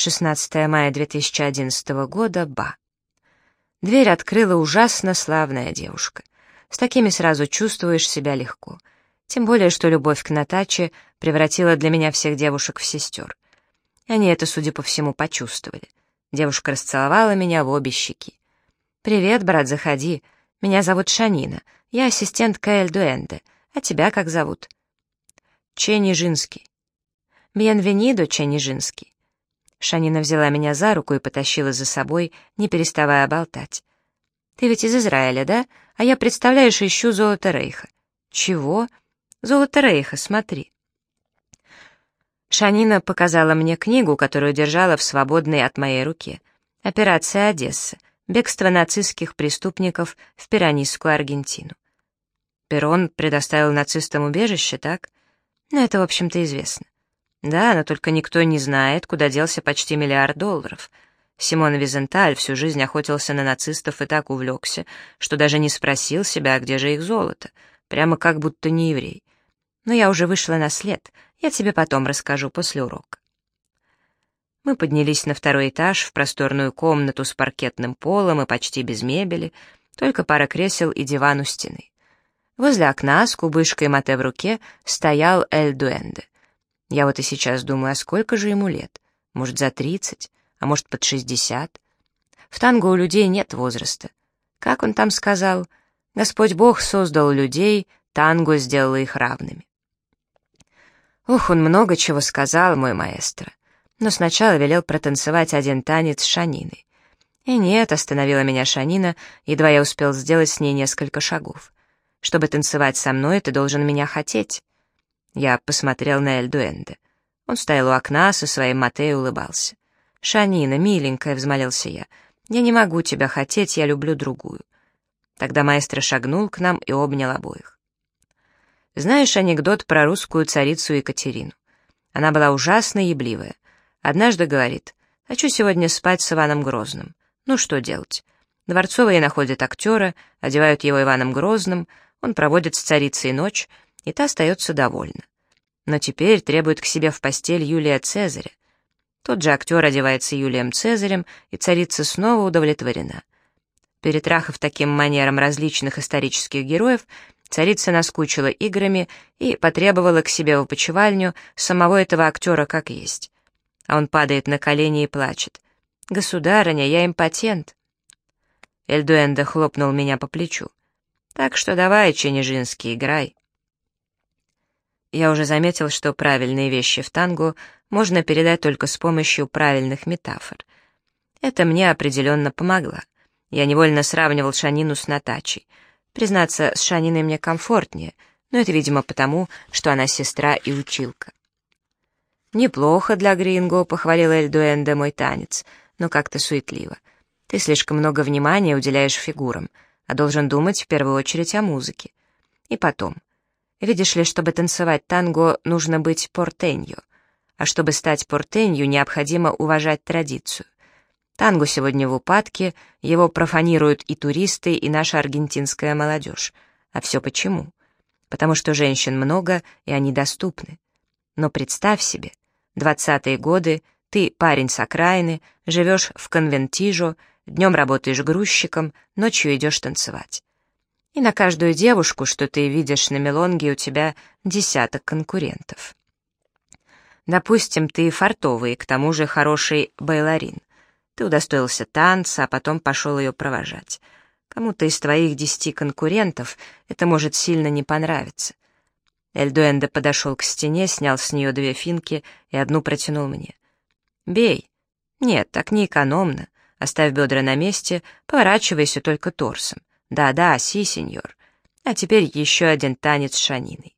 16 мая 2011 года, Ба. Дверь открыла ужасно славная девушка. С такими сразу чувствуешь себя легко. Тем более, что любовь к Натаче превратила для меня всех девушек в сестер. Они это, судя по всему, почувствовали. Девушка расцеловала меня в обе щеки. «Привет, брат, заходи. Меня зовут Шанина. Я ассистентка Эль Дуэнде. А тебя как зовут?» «Ченни Жинский». «Бьенвенидо, Ченни Жинский». Шанина взяла меня за руку и потащила за собой, не переставая болтать. «Ты ведь из Израиля, да? А я, представляешь, ищу золото Рейха». «Чего?» «Золото Рейха, смотри». Шанина показала мне книгу, которую держала в свободной от моей руки. «Операция Одесса. Бегство нацистских преступников в Пиранистскую Аргентину». Перрон предоставил нацистам убежище, так? Ну, это, в общем-то, известно. Да, но только никто не знает, куда делся почти миллиард долларов. Симон Визенталь всю жизнь охотился на нацистов и так увлекся, что даже не спросил себя, где же их золото, прямо как будто не еврей. Но я уже вышла на след, я тебе потом расскажу после урока. Мы поднялись на второй этаж в просторную комнату с паркетным полом и почти без мебели, только пара кресел и диван у стены. Возле окна с кубышкой мате в руке стоял Эль Дуэнде. Я вот и сейчас думаю, а сколько же ему лет? Может, за тридцать, а может, под шестьдесят? В танго у людей нет возраста. Как он там сказал? Господь Бог создал людей, танго сделал их равными. Ух, он много чего сказал, мой маэстро. Но сначала велел протанцевать один танец с Шаниной. И нет, остановила меня Шанина, едва я успел сделать с ней несколько шагов. Чтобы танцевать со мной, ты должен меня хотеть. Я посмотрел на Эльдуэнде. Он стоял у окна со своим мате и улыбался. «Шанина, миленькая», — взмолился я, — «я не могу тебя хотеть, я люблю другую». Тогда маэстро шагнул к нам и обнял обоих. Знаешь анекдот про русскую царицу Екатерину? Она была ужасно ебливая. Однажды говорит, «Хочу сегодня спать с Иваном Грозным». Ну что делать? Дворцовые находят актера, одевают его Иваном Грозным, он проводит с царицей ночь, и та остается довольна. Но теперь требует к себе в постель Юлия Цезаря. Тот же актер одевается Юлием Цезарем, и царица снова удовлетворена. Перетрахав таким манером различных исторических героев, царица наскучила играми и потребовала к себе в опочивальню самого этого актера как есть. А он падает на колени и плачет. «Государыня, я импотент». Эльдуэнда хлопнул меня по плечу. «Так что давай, Ченежинский, играй». Я уже заметил, что правильные вещи в танго можно передать только с помощью правильных метафор. Это мне определенно помогло. Я невольно сравнивал Шанину с Натачей. Признаться, с Шаниной мне комфортнее, но это, видимо, потому, что она сестра и училка. «Неплохо для Гринго», — похвалила Эльдуэнде мой танец, но как-то суетливо. «Ты слишком много внимания уделяешь фигурам, а должен думать в первую очередь о музыке. И потом, Видишь ли, чтобы танцевать танго, нужно быть портенью. А чтобы стать портенью, необходимо уважать традицию. Танго сегодня в упадке, его профанируют и туристы, и наша аргентинская молодежь. А все почему? Потому что женщин много, и они доступны. Но представь себе, двадцатые годы, ты парень с окраины, живешь в конвентижо, днем работаешь грузчиком, ночью идешь танцевать. И на каждую девушку, что ты видишь на мелонге, у тебя десяток конкурентов. Допустим, ты фартовый, к тому же хороший байларин. Ты удостоился танца, а потом пошел ее провожать. Кому-то из твоих десяти конкурентов это может сильно не понравиться. Эльдуэнде подошел к стене, снял с нее две финки и одну протянул мне. «Бей». «Нет, так не экономно. Оставь бедра на месте, поворачивайся только торсом. Да-да, си, сеньор. А теперь еще один танец с Шаниной.